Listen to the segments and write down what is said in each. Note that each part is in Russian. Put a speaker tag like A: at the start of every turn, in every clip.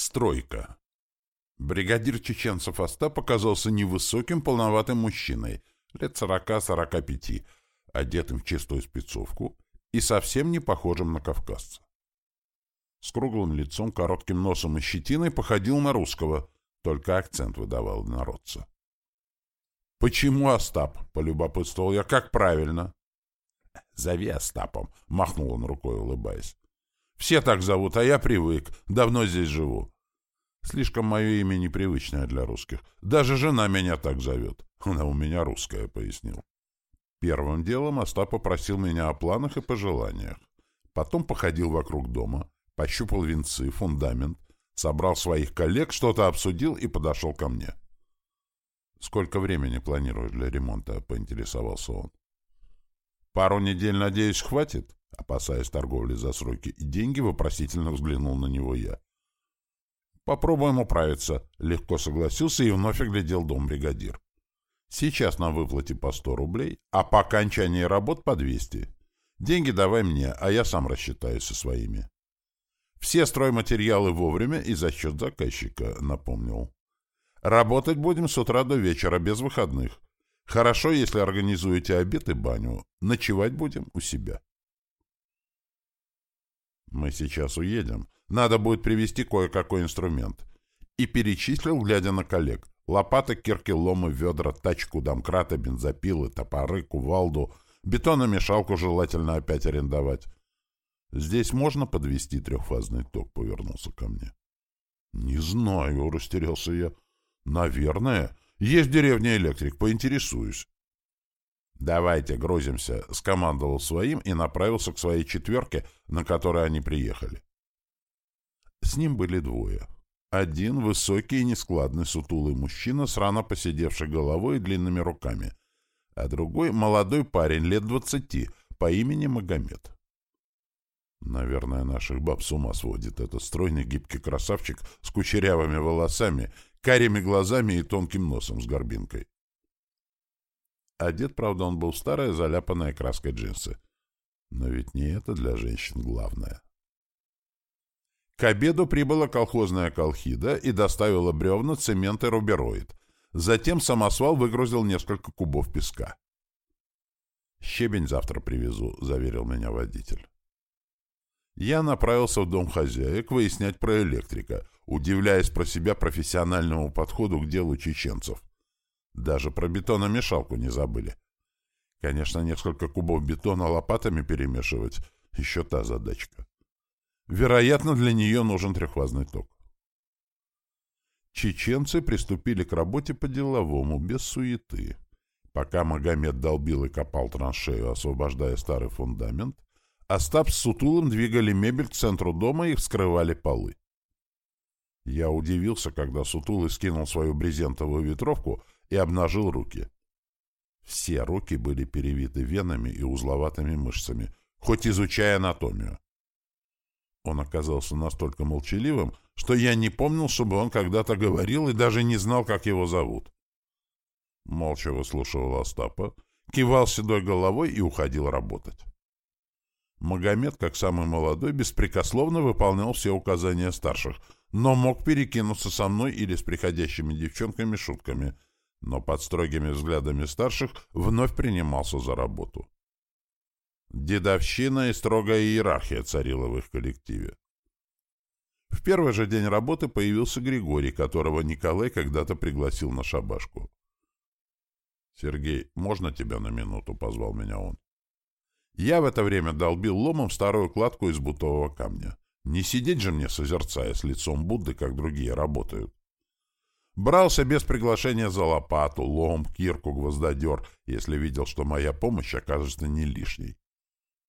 A: Стройка. Бригадир чеченцев Остап оказался невысоким, полноватым мужчиной, лет сорока-сорока пяти, одетым в чистую спецовку и совсем не похожим на кавказца. С круглым лицом, коротким носом и щетиной походил на русского, только акцент выдавал народца. «Почему Остап?» — полюбопытствовал я. «Как правильно?» «Зови Остапом», — махнул он рукой, улыбаясь. «Все так зовут, а я привык. Давно здесь живу. Слишком мое имя непривычное для русских. Даже жена меня так зовет. Она у меня русская», — пояснил. Первым делом Остап попросил меня о планах и пожеланиях. Потом походил вокруг дома, пощупал венцы, фундамент, собрал своих коллег, что-то обсудил и подошел ко мне. «Сколько времени планируешь для ремонта?» — поинтересовался он. «Пару недель, надеюсь, хватит?» Опасаясь торговли за сроки и деньги, вопросительно взглянул на него я. «Попробуем управиться», — легко согласился и вновь оглядел дом бригадир. «Сейчас на выплате по сто рублей, а по окончании работ по двести. Деньги давай мне, а я сам рассчитаюсь со своими». «Все стройматериалы вовремя и за счет заказчика», — напомнил. «Работать будем с утра до вечера, без выходных. Хорошо, если организуете обед и баню. Ночевать будем у себя». «Мы сейчас уедем. Надо будет привезти кое-какой инструмент». И перечислил, глядя на коллег. Лопаты, кирки, ломы, ведра, тачку, домкраты, бензопилы, топоры, кувалду, бетономешалку желательно опять арендовать. «Здесь можно подвести трехфазный ток?» — повернулся ко мне. «Не знаю», — растерялся я. «Наверное. Есть в деревне электрик, поинтересуюсь». «Давайте, грузимся», — скомандовал своим и направился к своей четверке, на которой они приехали. С ним были двое. Один — высокий и нескладный сутулый мужчина с рано посидевшей головой и длинными руками, а другой — молодой парень лет двадцати по имени Магомед. Наверное, наших баб с ума сводит этот стройный гибкий красавчик с кучерявыми волосами, карими глазами и тонким носом с горбинкой. Одет, правда, он был в старое, заляпанное краской джинсы. Но ведь не это для женщин главное. К обеду прибыла колхозная колхида и доставила бревна, цемент и рубероид. Затем самосвал выгрузил несколько кубов песка. «Щебень завтра привезу», — заверил меня водитель. Я направился в дом хозяек выяснять про электрика, удивляясь про себя профессиональному подходу к делу чеченцев. Даже про бетономешалку не забыли. Конечно, несколько кубов бетона лопатами перемешивать — еще та задачка. Вероятно, для нее нужен трехфазный ток. Чеченцы приступили к работе по-деловому, без суеты. Пока Магомед долбил и копал траншею, освобождая старый фундамент, Остап с Сутулым двигали мебель к центру дома и вскрывали полы. Я удивился, когда Сутулый скинул свою брезентовую ветровку и обнажил руки. Все руки были перевиты венами и узловатыми мышцами, хоть изучая анатомию. Он оказался настолько молчаливым, что я не помнил, чтобы он когда-то говорил и даже не знал, как его зовут. Молча выслушивал Остапа, кивал седой головой и уходил работать. Магомед, как самый молодой, беспрекословно выполнял все указания старших, но мог перекинуться со мной или с приходящими девчонками шутками — но под строгими взглядами старших вновь принимался за работу. Дедовщина и строгая иерархия царила в их коллективе. В первый же день работы появился Григорий, которого Николай когда-то пригласил на шабашку. «Сергей, можно тебя на минуту?» — позвал меня он. Я в это время долбил ломом старую кладку из бутового камня. Не сидеть же мне, созерцая с лицом Будды, как другие работают. Брался без приглашения за лопату, лом, кирку, гвоздодер, если видел, что моя помощь окажется не лишней.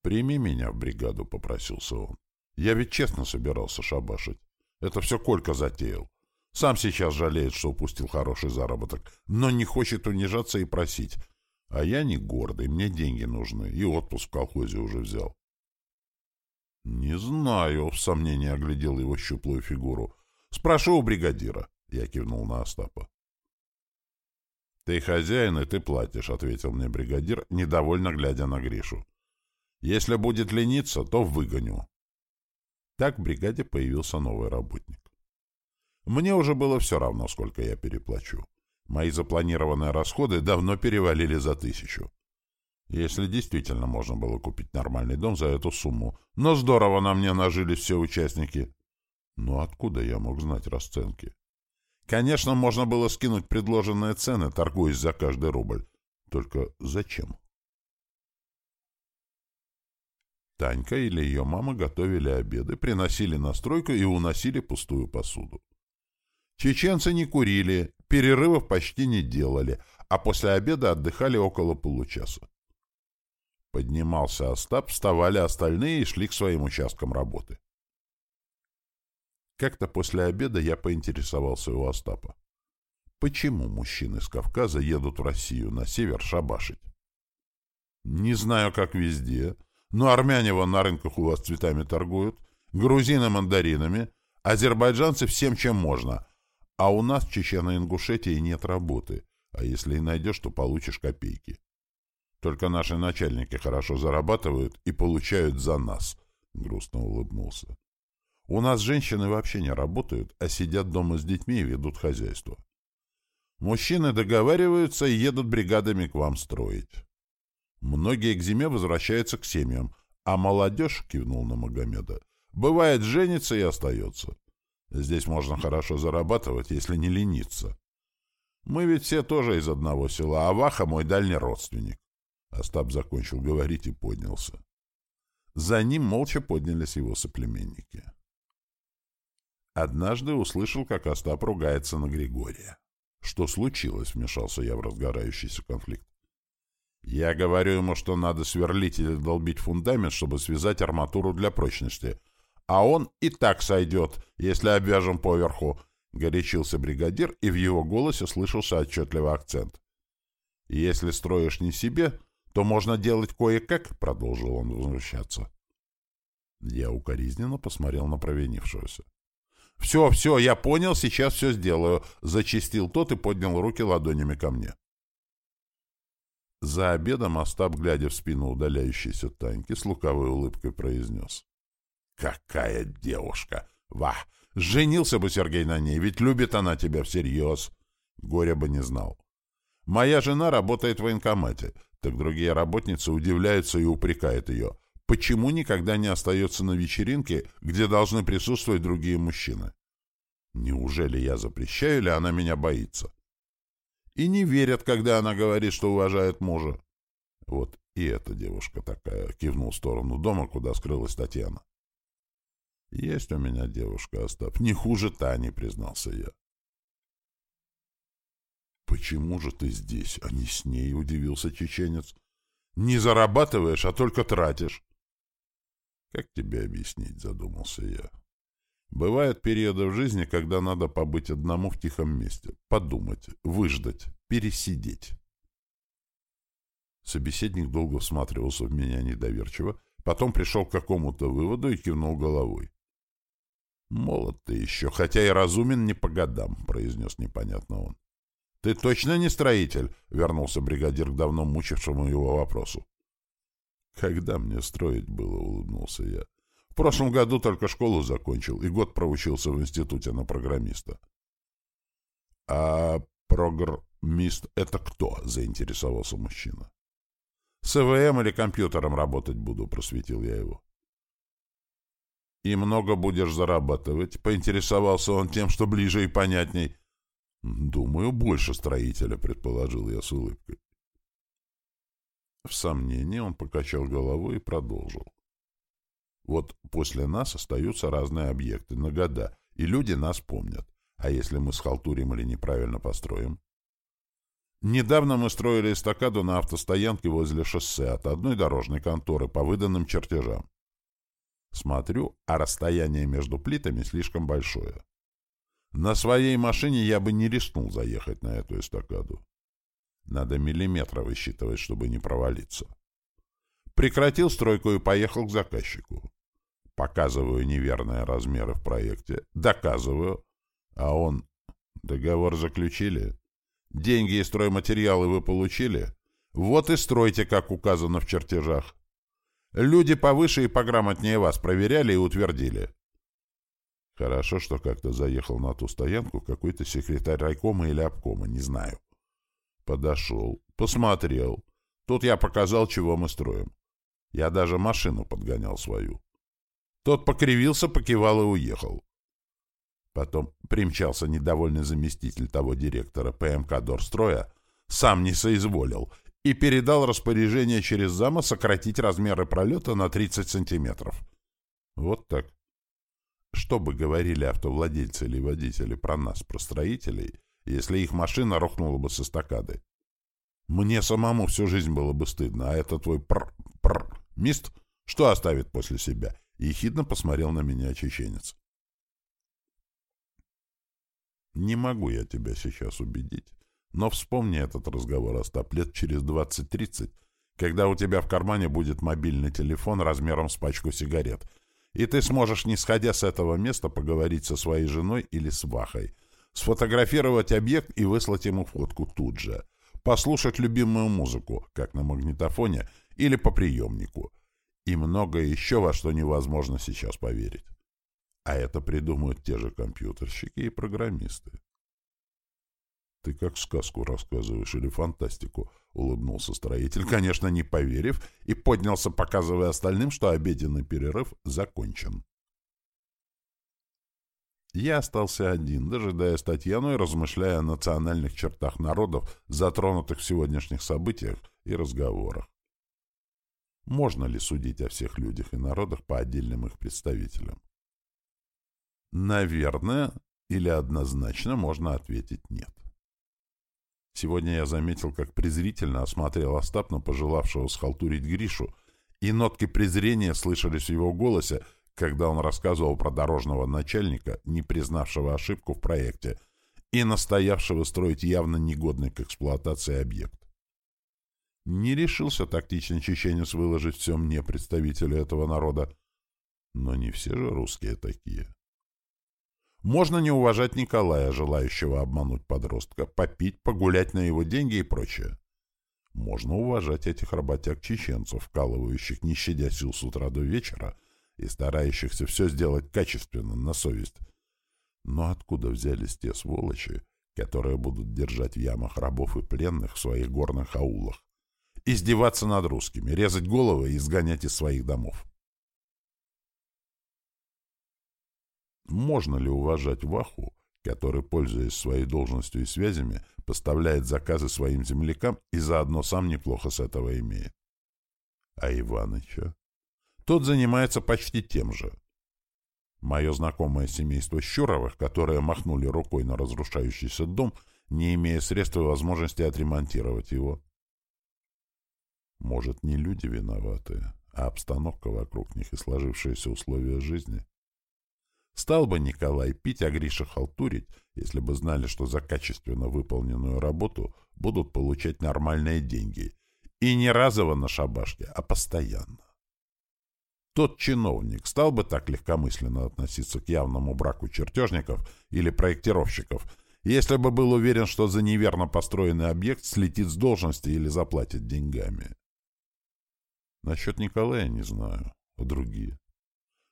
A: «Прими меня в бригаду», — попросился он. «Я ведь честно собирался шабашить. Это все Колька затеял. Сам сейчас жалеет, что упустил хороший заработок, но не хочет унижаться и просить. А я не гордый, мне деньги нужны, и отпуск в колхозе уже взял». «Не знаю», — в сомнении оглядел его щуплую фигуру. «Спрошу у бригадира». Я кивнул на Остапа. «Ты хозяин, и ты платишь», — ответил мне бригадир, недовольно глядя на Гришу. «Если будет лениться, то выгоню». Так в бригаде появился новый работник. Мне уже было все равно, сколько я переплачу. Мои запланированные расходы давно перевалили за тысячу. Если действительно можно было купить нормальный дом за эту сумму. Но здорово на мне нажились все участники. Но откуда я мог знать расценки? Конечно, можно было скинуть предложенные цены, торгуясь за каждый рубль. Только зачем? Танька или ее мама готовили обеды, приносили на стройку и уносили пустую посуду. Чеченцы не курили, перерывов почти не делали, а после обеда отдыхали около получаса. Поднимался Остап, вставали остальные и шли к своим участкам работы. Как-то после обеда я поинтересовался у Остапа. Почему мужчины с Кавказа едут в Россию на север шабашить? Не знаю, как везде, но армяне вон на рынках у вас цветами торгуют, грузины мандаринами, азербайджанцы всем, чем можно, а у нас в Чечено-Ингушетии нет работы, а если и найдешь, то получишь копейки. Только наши начальники хорошо зарабатывают и получают за нас, — грустно улыбнулся. У нас женщины вообще не работают, а сидят дома с детьми и ведут хозяйство. Мужчины договариваются и едут бригадами к вам строить. Многие к зиме возвращаются к семьям, а молодежь, — кивнул на Магомеда, — бывает женится и остается. Здесь можно хорошо зарабатывать, если не лениться. Мы ведь все тоже из одного села, а Ваха — мой дальний родственник. Остап закончил говорить и поднялся. За ним молча поднялись его соплеменники. Однажды услышал, как Остап ругается на Григория. «Что случилось?» — вмешался я в разгорающийся конфликт. «Я говорю ему, что надо сверлить или долбить фундамент, чтобы связать арматуру для прочности. А он и так сойдет, если обвяжем поверху», — горячился бригадир, и в его голосе слышался отчетливый акцент. «Если строишь не себе, то можно делать кое-как», — продолжил он возмущаться. Я укоризненно посмотрел на провинившегося. «Все, все, я понял, сейчас все сделаю», — зачистил тот и поднял руки ладонями ко мне. За обедом Остап, глядя в спину удаляющейся Таньки, с лукавой улыбкой произнес. «Какая девушка! Ва! Женился бы Сергей на ней, ведь любит она тебя всерьез!» Горя бы не знал. «Моя жена работает в военкомате, так другие работницы удивляются и упрекают ее. Почему никогда не остается на вечеринке, где должны присутствовать другие мужчины? Неужели я запрещаю, или она меня боится? И не верят, когда она говорит, что уважает мужа. Вот и эта девушка такая, кивнул в сторону дома, куда скрылась Татьяна. Есть у меня девушка, Остап, не хуже Тани, признался я. «Почему же ты здесь, а не с ней?» — удивился чеченец. «Не зарабатываешь, а только тратишь». «Как тебе объяснить?» — задумался я. «Бывают периоды в жизни, когда надо побыть одному в тихом месте, подумать, выждать, пересидеть». Собеседник долго всматривался в меня недоверчиво, потом пришел к какому-то выводу и кивнул головой. «Молод ты еще, хотя и разумен не по годам», — произнес непонятно он. «Ты точно не строитель?» — вернулся бригадир к давно мучившему его вопросу. «Когда мне строить было?» — улыбнулся я. «В прошлом году только школу закончил и год проучился в институте на программиста». «А программист — это кто?» — заинтересовался мужчина. «С ЭВМ или компьютером работать буду», — просветил я его. «И много будешь зарабатывать?» — поинтересовался он тем, что ближе и понятней. «Думаю, больше строителя», — предположил я с улыбкой. В сомнении он покачал головой и продолжил. «Вот после нас остаются разные объекты на года, и люди нас помнят. А если мы схалтурим или неправильно построим?» Недавно мы строили эстакаду на автостоянке возле шоссе от одной дорожной конторы по выданным чертежам. Смотрю, а расстояние между плитами слишком большое. На своей машине я бы не рискнул заехать на эту эстакаду. Надо миллиметры высчитывать, чтобы не провалиться. Прекратил стройку и поехал к заказчику. Показываю неверные размеры в проекте. Доказываю. А он... Договор заключили? Деньги и стройматериалы вы получили? Вот и стройте, как указано в чертежах. Люди повыше и пограмотнее вас проверяли и утвердили. Хорошо, что как-то заехал на ту стоянку какой-то секретарь райкома или обкома, не знаю. Подошел, посмотрел. Тут я показал, чего мы строим. Я даже машину подгонял свою. Тот покривился, покивал и уехал. Потом примчался недовольный заместитель того директора ПМК Дорстроя, сам не соизволил, и передал распоряжение через зама сократить размеры пролета на 30 сантиметров. Вот так. Что бы говорили автовладельцы или водители про нас, про строителей, если их машина рухнула бы со стакады? Мне самому всю жизнь было бы стыдно, а это твой пр-пр мист что оставит после себя? Ехидно посмотрел на меня чеченец. Не могу я тебя сейчас убедить. Но вспомни этот разговор, Остап, лет через 20-30, когда у тебя в кармане будет мобильный телефон размером с пачку сигарет, и ты сможешь, не сходя с этого места, поговорить со своей женой или с Вахой, сфотографировать объект и выслать ему фотку тут же, послушать любимую музыку, как на магнитофоне или по приемнику, и многое еще, во что невозможно сейчас поверить. А это придумают те же компьютерщики и программисты. «Ты как сказку рассказываешь или фантастику», — улыбнулся строитель, конечно, не поверив, и поднялся, показывая остальным, что обеденный перерыв закончен. Я остался один, дожидаясь Татьяну и размышляя о национальных чертах народов, затронутых в сегодняшних событиях и разговорах. Можно ли судить о всех людях и народах по отдельным их представителям? Наверное, или однозначно можно ответить «нет». Сегодня я заметил, как презрительно осмотрел Остап на пожелавшего схалтурить Гришу, и нотки презрения слышались в его голосе, когда он рассказывал про дорожного начальника, не признавшего ошибку в проекте, и настоявшего строить явно негодный к эксплуатации объект. Не решился тактичный чеченец выложить все мне, представителю этого народа. Но не все же русские такие. Можно не уважать Николая, желающего обмануть подростка, попить, погулять на его деньги и прочее. Можно уважать этих работяг-чеченцев, вкалывающих, не щадя сил с утра до вечера и старающихся все сделать качественно, на совесть. Но откуда взялись те сволочи, которые будут держать в ямах рабов и пленных в своих горных аулах? Издеваться над русскими, резать головы и изгонять из своих домов. Можно ли уважать Ваху, который, пользуясь своей должностью и связями, поставляет заказы своим землякам и заодно сам неплохо с этого имеет? А Иваныча? Тот занимается почти тем же. Мое знакомое семейство Щуровых, которые махнули рукой на разрушающийся дом, не имея средств и возможности отремонтировать его. Может, не люди виноваты, а обстановка вокруг них и сложившиеся условия жизни? Стал бы Николай пить, а Гриша халтурить, если бы знали, что за качественно выполненную работу будут получать нормальные деньги. И не разово на шабашке, а постоянно. Тот чиновник стал бы так легкомысленно относиться к явному браку чертежников или проектировщиков, если бы был уверен, что за неверно построенный объект слетит с должности или заплатит деньгами. Насчет Николая не знаю, а другие.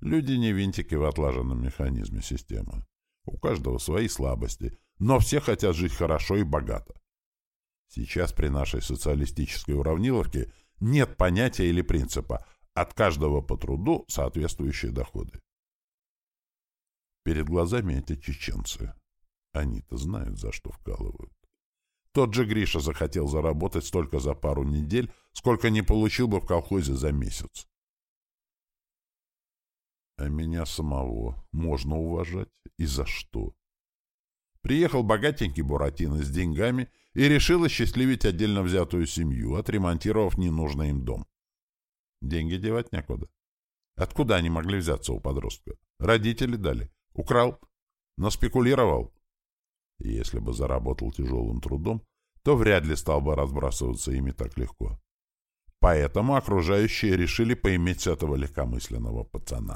A: Люди не винтики в отлаженном механизме системы. У каждого свои слабости, но все хотят жить хорошо и богато. Сейчас при нашей социалистической уравниловке нет понятия или принципа «от каждого по труду соответствующие доходы». Перед глазами эти чеченцы. Они-то знают, за что вкалывают. Тот же Гриша захотел заработать столько за пару недель, сколько не получил бы в колхозе за месяц. А меня самого можно уважать? И за что? Приехал богатенький Буратино с деньгами и решил осчастливить отдельно взятую семью, отремонтировав ненужный им дом. Деньги девать некуда. Откуда они могли взяться у подростка? Родители дали. Украл. Наспекулировал. Если бы заработал тяжелым трудом, то вряд ли стал бы разбрасываться ими так легко. Поэтому окружающие решили поиметь с этого легкомысленного пацана.